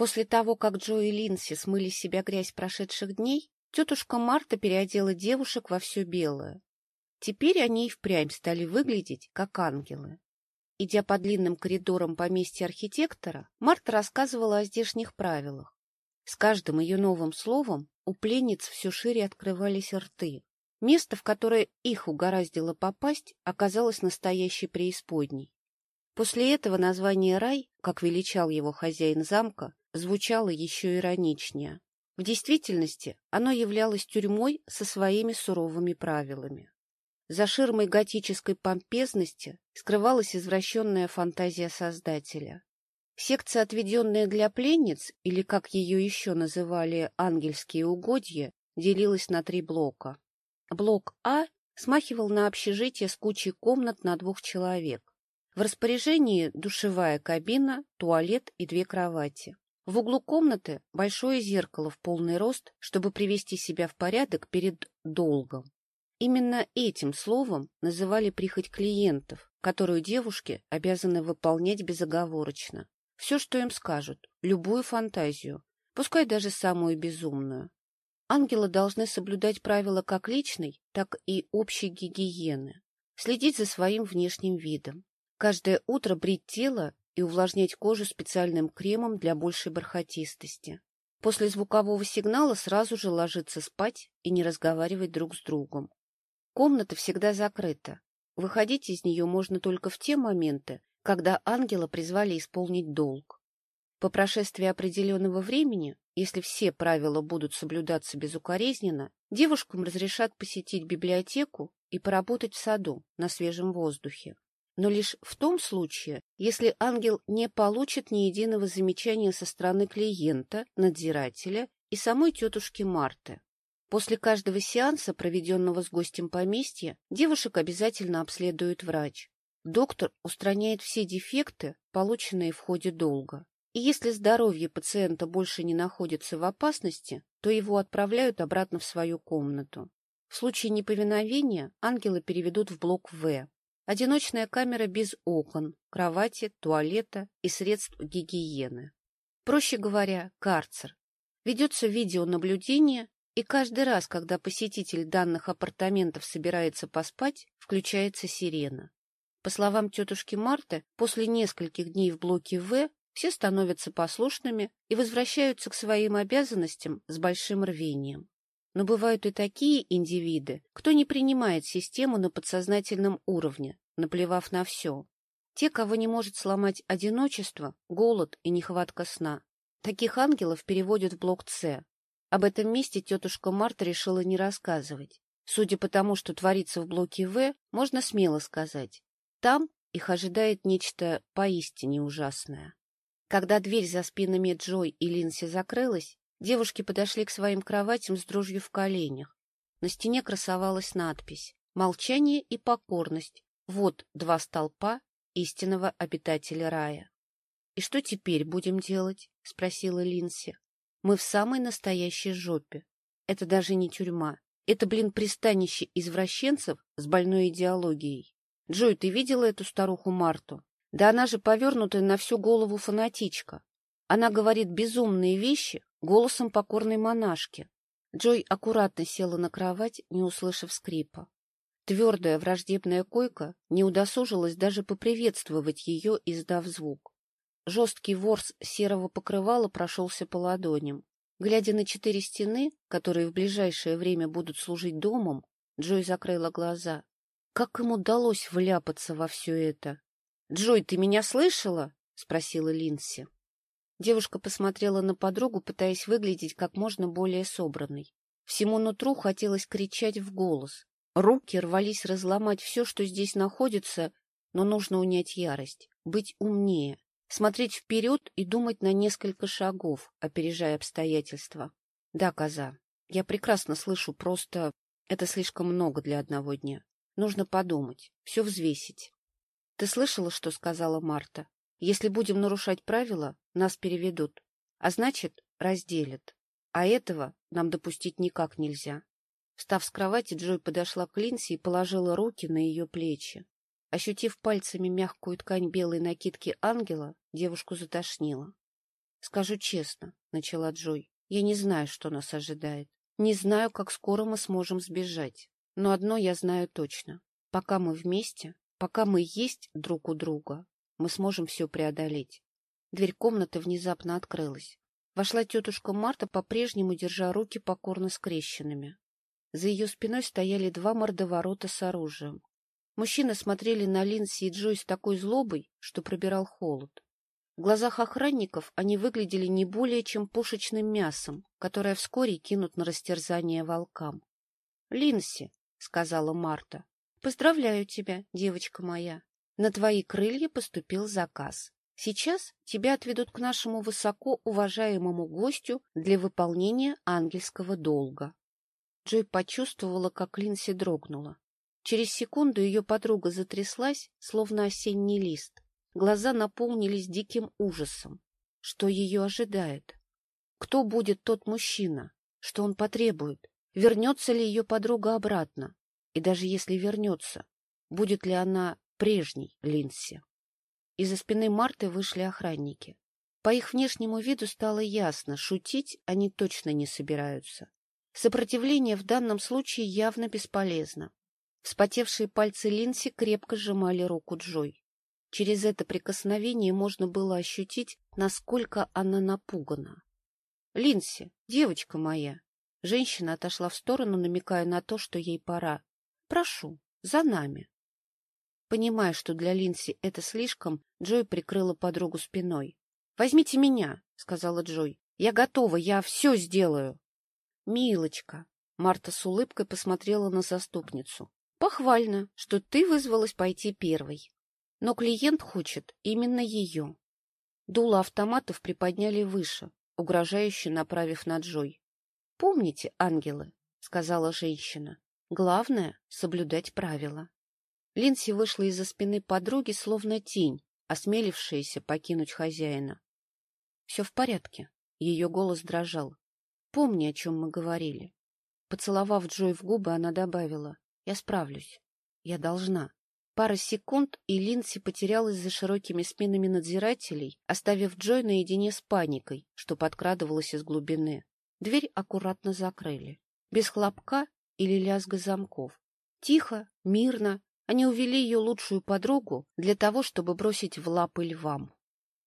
После того, как Джо и Линси смыли с себя грязь прошедших дней, тетушка Марта переодела девушек во все белое. Теперь они и впрямь стали выглядеть, как ангелы. Идя по длинным коридорам поместья архитектора, Марта рассказывала о здешних правилах. С каждым ее новым словом у пленниц все шире открывались рты. Место, в которое их угораздило попасть, оказалось настоящей преисподней. После этого название «рай», как величал его хозяин замка, звучало еще ироничнее. В действительности оно являлось тюрьмой со своими суровыми правилами. За ширмой готической помпезности скрывалась извращенная фантазия Создателя. Секция, отведенная для пленниц, или, как ее еще называли, ангельские угодья, делилась на три блока. Блок А смахивал на общежитие с кучей комнат на двух человек. В распоряжении душевая кабина, туалет и две кровати. В углу комнаты большое зеркало в полный рост, чтобы привести себя в порядок перед долгом. Именно этим словом называли прихоть клиентов, которую девушки обязаны выполнять безоговорочно. Все, что им скажут, любую фантазию, пускай даже самую безумную. Ангелы должны соблюдать правила как личной, так и общей гигиены, следить за своим внешним видом. Каждое утро брить тело и увлажнять кожу специальным кремом для большей бархатистости. После звукового сигнала сразу же ложиться спать и не разговаривать друг с другом. Комната всегда закрыта. Выходить из нее можно только в те моменты, когда ангела призвали исполнить долг. По прошествии определенного времени, если все правила будут соблюдаться безукоризненно, девушкам разрешат посетить библиотеку и поработать в саду на свежем воздухе но лишь в том случае, если ангел не получит ни единого замечания со стороны клиента, надзирателя и самой тетушки Марты. После каждого сеанса, проведенного с гостем поместья, девушек обязательно обследует врач. Доктор устраняет все дефекты, полученные в ходе долга. И если здоровье пациента больше не находится в опасности, то его отправляют обратно в свою комнату. В случае неповиновения ангелы переведут в блок В, Одиночная камера без окон, кровати, туалета и средств гигиены. Проще говоря, карцер. Ведется видеонаблюдение, и каждый раз, когда посетитель данных апартаментов собирается поспать, включается сирена. По словам тетушки Марты, после нескольких дней в блоке В все становятся послушными и возвращаются к своим обязанностям с большим рвением. Но бывают и такие индивиды, кто не принимает систему на подсознательном уровне, наплевав на все. Те, кого не может сломать одиночество, голод и нехватка сна. Таких ангелов переводят в блок С. Об этом месте тетушка Марта решила не рассказывать. Судя по тому, что творится в блоке В, можно смело сказать. Там их ожидает нечто поистине ужасное. Когда дверь за спинами Джой и Линси закрылась, девушки подошли к своим кроватям с дрожью в коленях. На стене красовалась надпись «Молчание и покорность. Вот два столпа истинного обитателя рая. — И что теперь будем делать? — спросила Линси. — Мы в самой настоящей жопе. Это даже не тюрьма. Это, блин, пристанище извращенцев с больной идеологией. Джой, ты видела эту старуху Марту? Да она же повернутая на всю голову фанатичка. Она говорит безумные вещи голосом покорной монашки. Джой аккуратно села на кровать, не услышав скрипа. Твердая враждебная койка не удосужилась даже поприветствовать ее, издав звук. Жесткий ворс серого покрывала прошелся по ладоням. Глядя на четыре стены, которые в ближайшее время будут служить домом, Джой закрыла глаза. Как им удалось вляпаться во все это? — Джой, ты меня слышала? — спросила Линси. Девушка посмотрела на подругу, пытаясь выглядеть как можно более собранной. Всему нутру хотелось кричать в голос, Руки рвались разломать все, что здесь находится, но нужно унять ярость, быть умнее, смотреть вперед и думать на несколько шагов, опережая обстоятельства. Да, коза, я прекрасно слышу, просто это слишком много для одного дня. Нужно подумать, все взвесить. Ты слышала, что сказала Марта? Если будем нарушать правила, нас переведут, а значит, разделят. А этого нам допустить никак нельзя. Встав с кровати, Джой подошла к Линси и положила руки на ее плечи. Ощутив пальцами мягкую ткань белой накидки ангела, девушку затошнило. Скажу честно, — начала Джой, — я не знаю, что нас ожидает. Не знаю, как скоро мы сможем сбежать. Но одно я знаю точно. Пока мы вместе, пока мы есть друг у друга, мы сможем все преодолеть. Дверь комнаты внезапно открылась. Вошла тетушка Марта, по-прежнему держа руки покорно скрещенными. За ее спиной стояли два мордоворота с оружием. Мужчины смотрели на Линси и Джой с такой злобой, что пробирал холод. В глазах охранников они выглядели не более чем пушечным мясом, которое вскоре кинут на растерзание волкам. — Линси, — сказала Марта, — поздравляю тебя, девочка моя. На твои крылья поступил заказ. Сейчас тебя отведут к нашему высоко уважаемому гостю для выполнения ангельского долга. Джой почувствовала, как Линси дрогнула. Через секунду ее подруга затряслась, словно осенний лист. Глаза наполнились диким ужасом. Что ее ожидает? Кто будет тот мужчина? Что он потребует? Вернется ли ее подруга обратно? И даже если вернется, будет ли она прежней Линси? Из-за спины Марты вышли охранники. По их внешнему виду стало ясно, шутить они точно не собираются. Сопротивление в данном случае явно бесполезно. Вспотевшие пальцы Линси крепко сжимали руку Джой. Через это прикосновение можно было ощутить, насколько она напугана. — Линси, девочка моя! Женщина отошла в сторону, намекая на то, что ей пора. — Прошу, за нами. Понимая, что для Линси это слишком, Джой прикрыла подругу спиной. — Возьмите меня, — сказала Джой. — Я готова, я все сделаю. — Милочка! — Марта с улыбкой посмотрела на заступницу. — Похвально, что ты вызвалась пойти первой. Но клиент хочет именно ее. Дула автоматов приподняли выше, угрожающе направив на Джой. — Помните, ангелы, — сказала женщина, — главное — соблюдать правила. Линси вышла из-за спины подруги, словно тень, осмелившаяся покинуть хозяина. — Все в порядке. Ее голос дрожал. — Помни, о чем мы говорили. Поцеловав Джой в губы, она добавила. — Я справлюсь. Я должна. Пара секунд, и Линси потерялась за широкими спинами надзирателей, оставив Джой наедине с паникой, что подкрадывалась из глубины. Дверь аккуратно закрыли. Без хлопка или лязга замков. Тихо, мирно, они увели ее лучшую подругу для того, чтобы бросить в лапы львам.